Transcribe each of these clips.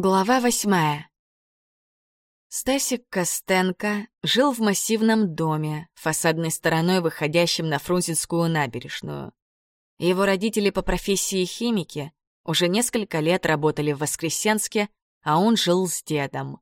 Глава восьмая. Стасик Костенко жил в массивном доме, фасадной стороной выходящем на Фрунзенскую набережную. Его родители по профессии химики уже несколько лет работали в Воскресенске, а он жил с дедом.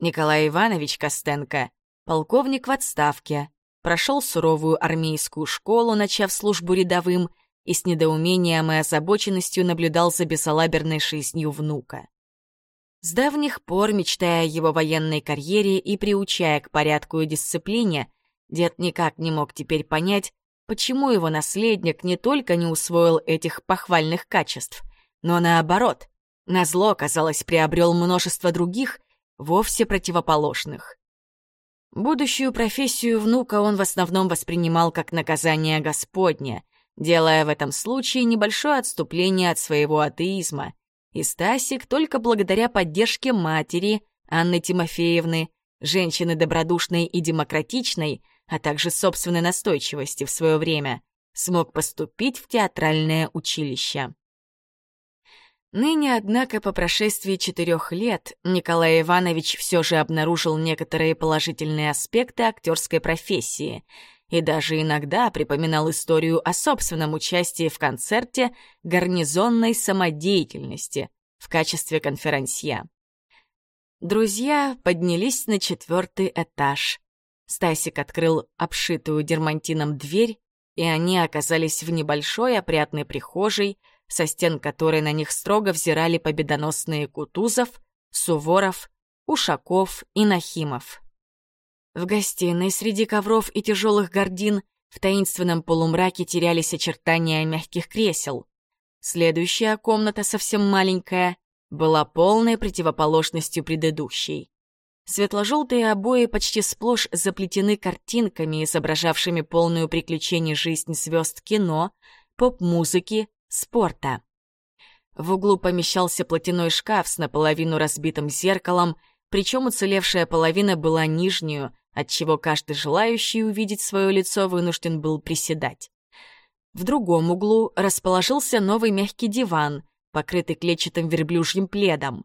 Николай Иванович Костенко, полковник в отставке, прошел суровую армейскую школу, начав службу рядовым, и с недоумением и озабоченностью наблюдал за бесалаберной жизнью внука. С давних пор, мечтая о его военной карьере и приучая к порядку и дисциплине, дед никак не мог теперь понять, почему его наследник не только не усвоил этих похвальных качеств, но наоборот, назло, казалось, приобрел множество других, вовсе противоположных. Будущую профессию внука он в основном воспринимал как наказание Господне, делая в этом случае небольшое отступление от своего атеизма — и Стасик только благодаря поддержке матери, Анны Тимофеевны, женщины добродушной и демократичной, а также собственной настойчивости в свое время, смог поступить в театральное училище. Ныне, однако, по прошествии четырех лет Николай Иванович все же обнаружил некоторые положительные аспекты актерской профессии — и даже иногда припоминал историю о собственном участии в концерте гарнизонной самодеятельности в качестве конферансье. Друзья поднялись на четвертый этаж. Стасик открыл обшитую дермантином дверь, и они оказались в небольшой опрятной прихожей, со стен которой на них строго взирали победоносные Кутузов, Суворов, Ушаков и Нахимов. В гостиной среди ковров и тяжелых гордин в таинственном полумраке терялись очертания мягких кресел. Следующая комната, совсем маленькая, была полной противоположностью предыдущей. Светло-желтые обои почти сплошь заплетены картинками, изображавшими полную приключений жизнь звезд кино, поп-музыки, спорта. В углу помещался платяной шкаф с наполовину разбитым зеркалом, причем уцелевшая половина была нижнюю, отчего каждый желающий увидеть свое лицо вынужден был приседать. В другом углу расположился новый мягкий диван, покрытый клетчатым верблюжьим пледом.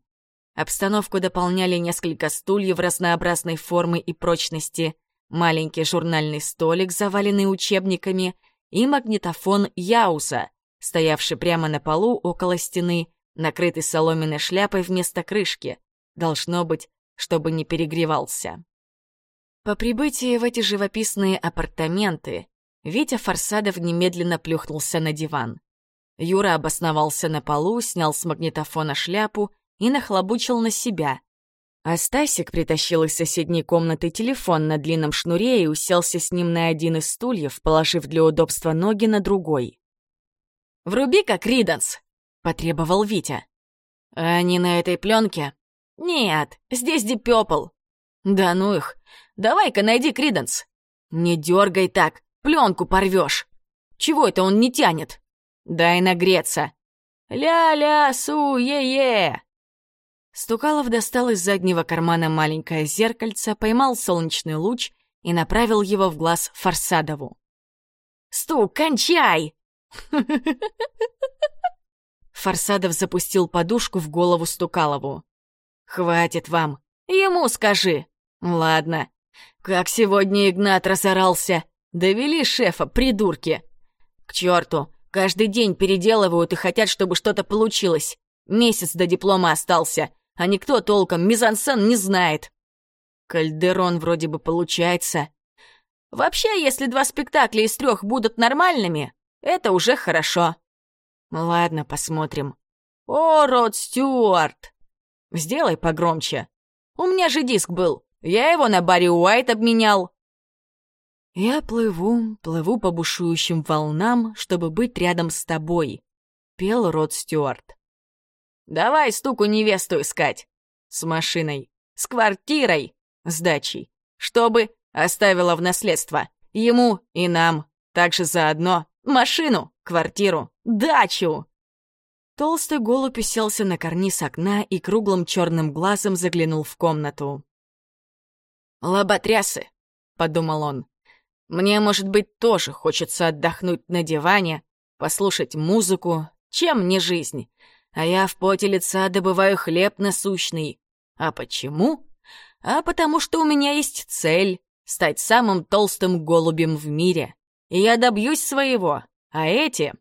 Обстановку дополняли несколько стульев разнообразной формы и прочности, маленький журнальный столик, заваленный учебниками, и магнитофон Яуса, стоявший прямо на полу около стены, накрытый соломенной шляпой вместо крышки, должно быть, чтобы не перегревался. По прибытии в эти живописные апартаменты Витя Форсадов немедленно плюхнулся на диван. Юра обосновался на полу, снял с магнитофона шляпу и нахлобучил на себя. А Стасик притащил из соседней комнаты телефон на длинном шнуре и уселся с ним на один из стульев, положив для удобства ноги на другой. «Вруби как Риданс!» — потребовал Витя. «А не на этой пленке?» «Нет, здесь Дипёпл». «Да ну их! Давай-ка найди Криденс. Не дергай так, пленку порвешь. Чего это он не тянет? Дай нагреться. Ля-ля-су-е-е. Стукалов достал из заднего кармана маленькое зеркальце, поймал солнечный луч и направил его в глаз Форсадову. «Стук, кончай!» Форсадов запустил подушку в голову Стукалову. «Хватит вам! Ему скажи!» «Ладно, как сегодня Игнат разорался! Довели шефа, придурки! К черту! Каждый день переделывают и хотят, чтобы что-то получилось. Месяц до диплома остался, а никто толком мизансцен не знает. Кальдерон вроде бы получается. Вообще, если два спектакля из трех будут нормальными, это уже хорошо. Ладно, посмотрим. О, Род Стюарт! Сделай погромче. У меня же диск был. Я его на Барри Уайт обменял». «Я плыву, плыву по бушующим волнам, чтобы быть рядом с тобой», — пел Род Стюарт. «Давай стуку невесту искать. С машиной, с квартирой, с дачей. Чтобы оставила в наследство. Ему и нам. Также заодно машину, квартиру, дачу!» Толстый голубь уселся на карниз окна и круглым черным глазом заглянул в комнату. «Лоботрясы», — подумал он. «Мне, может быть, тоже хочется отдохнуть на диване, послушать музыку. Чем не жизнь? а я в поте лица добываю хлеб насущный. А почему? А потому что у меня есть цель — стать самым толстым голубем в мире. И я добьюсь своего, а эти...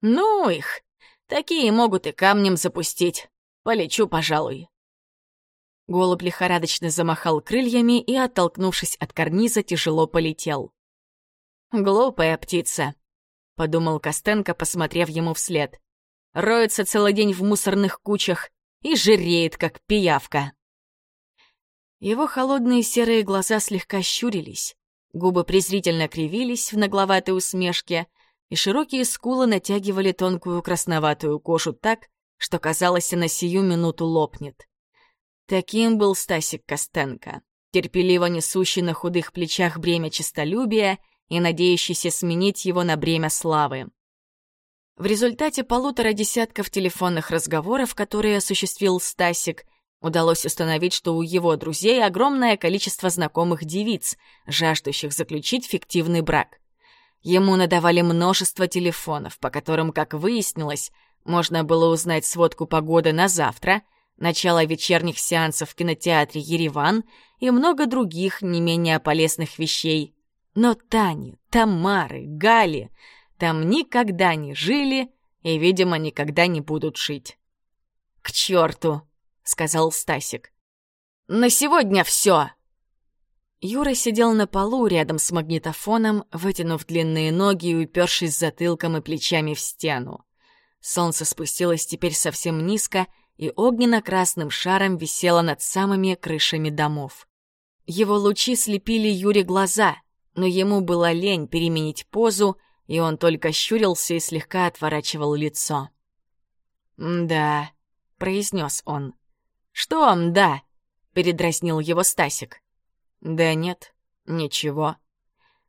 Ну их, такие могут и камнем запустить. Полечу, пожалуй. Голубь лихорадочно замахал крыльями и, оттолкнувшись от карниза, тяжело полетел. «Глупая птица», — подумал Костенко, посмотрев ему вслед. «Роется целый день в мусорных кучах и жиреет, как пиявка». Его холодные серые глаза слегка щурились, губы презрительно кривились в нагловатой усмешке, и широкие скулы натягивали тонкую красноватую кожу так, что казалось, на сию минуту лопнет. Таким был Стасик Костенко, терпеливо несущий на худых плечах бремя честолюбия и надеющийся сменить его на бремя славы. В результате полутора десятков телефонных разговоров, которые осуществил Стасик, удалось установить, что у его друзей огромное количество знакомых девиц, жаждущих заключить фиктивный брак. Ему надавали множество телефонов, по которым, как выяснилось, можно было узнать сводку погоды на завтра — начало вечерних сеансов в кинотеатре «Ереван» и много других не менее полезных вещей. Но Тани, Тамары, Гали там никогда не жили и, видимо, никогда не будут жить. «К черту!» — сказал Стасик. «На сегодня все!» Юра сидел на полу рядом с магнитофоном, вытянув длинные ноги и упершись затылком и плечами в стену. Солнце спустилось теперь совсем низко — и огненно-красным шаром висела над самыми крышами домов. Его лучи слепили Юре глаза, но ему было лень переменить позу, и он только щурился и слегка отворачивал лицо. «Да», — произнес он. «Что «да»?» — передразнил его Стасик. «Да нет, ничего».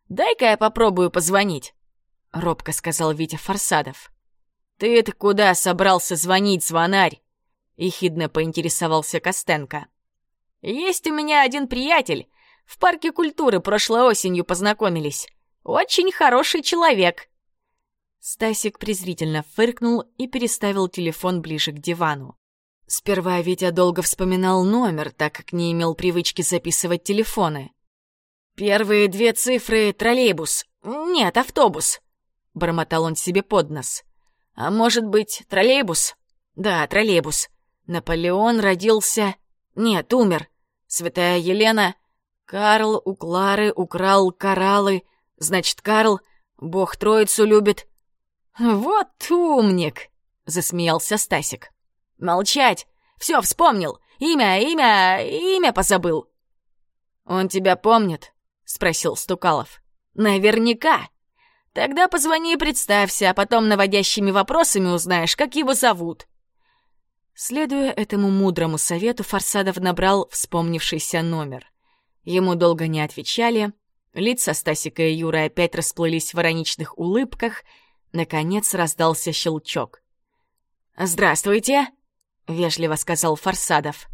«Дай-ка я попробую позвонить», — робко сказал Витя Форсадов. «Ты-то куда собрался звонить, звонарь?» — ехидно поинтересовался Костенко. «Есть у меня один приятель. В парке культуры прошлой осенью познакомились. Очень хороший человек». Стасик презрительно фыркнул и переставил телефон ближе к дивану. Сперва Витя долго вспоминал номер, так как не имел привычки записывать телефоны. «Первые две цифры — троллейбус. Нет, автобус», — бормотал он себе под нос. «А может быть, троллейбус?» «Да, троллейбус. Наполеон родился... Нет, умер. Святая Елена... Карл у Клары украл кораллы. Значит, Карл... Бог Троицу любит. Вот умник! Засмеялся Стасик. Молчать! Все, вспомнил! Имя, имя, имя позабыл. Он тебя помнит? Спросил Стукалов. Наверняка. Тогда позвони и представься, а потом наводящими вопросами узнаешь, как его зовут. Следуя этому мудрому совету, Форсадов набрал вспомнившийся номер. Ему долго не отвечали, лица Стасика и Юры опять расплылись в ироничных улыбках, наконец раздался щелчок. «Здравствуйте!» — вежливо сказал Форсадов.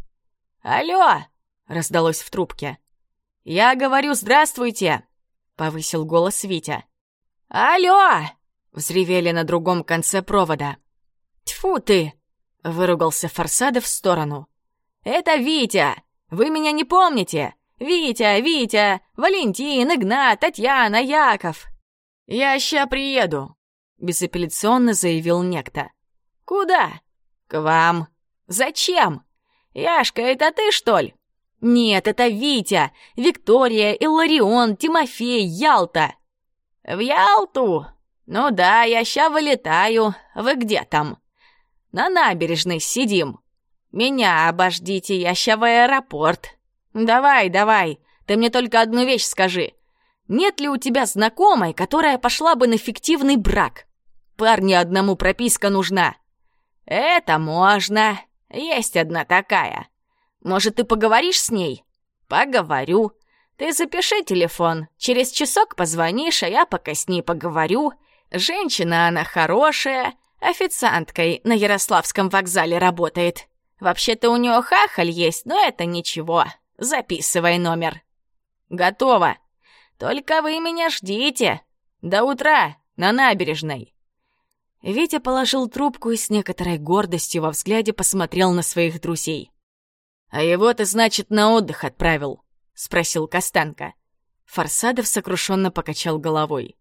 «Алло!» — раздалось в трубке. «Я говорю здравствуйте!» — повысил голос Витя. «Алло!» — взревели на другом конце провода. «Тьфу ты!» Выругался Форсадов в сторону. «Это Витя! Вы меня не помните? Витя, Витя, Валентин, Игнат, Татьяна, Яков!» «Я ща приеду», — безапелляционно заявил некто. «Куда?» «К вам». «Зачем? Яшка, это ты, что ли?» «Нет, это Витя, Виктория, Илларион, Тимофей, Ялта». «В Ялту? Ну да, я ща вылетаю. Вы где там?» На набережной сидим. Меня обождите, я ща в аэропорт. Давай, давай, ты мне только одну вещь скажи. Нет ли у тебя знакомой, которая пошла бы на фиктивный брак? Парню одному прописка нужна. Это можно. Есть одна такая. Может, ты поговоришь с ней? Поговорю. Ты запиши телефон. Через часок позвонишь, а я пока с ней поговорю. Женщина она хорошая, Официанткой на Ярославском вокзале работает. Вообще-то у нее хахаль есть, но это ничего. Записывай номер. Готово. Только вы меня ждите. До утра на набережной. Витя положил трубку и с некоторой гордостью во взгляде посмотрел на своих друзей. «А его ты, значит, на отдых отправил?» — спросил Костанка. Фарсадов сокрушенно покачал головой.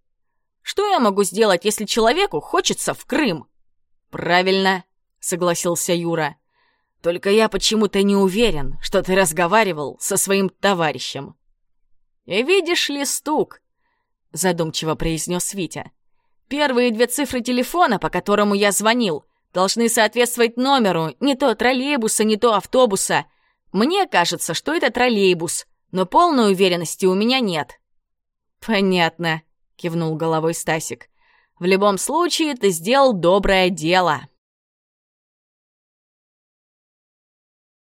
«Что я могу сделать, если человеку хочется в Крым?» «Правильно», — согласился Юра. «Только я почему-то не уверен, что ты разговаривал со своим товарищем». «И видишь ли стук?» — задумчиво произнес Витя. «Первые две цифры телефона, по которому я звонил, должны соответствовать номеру не то троллейбуса, не то автобуса. Мне кажется, что это троллейбус, но полной уверенности у меня нет». «Понятно», — кивнул головой Стасик. «В любом случае ты сделал доброе дело».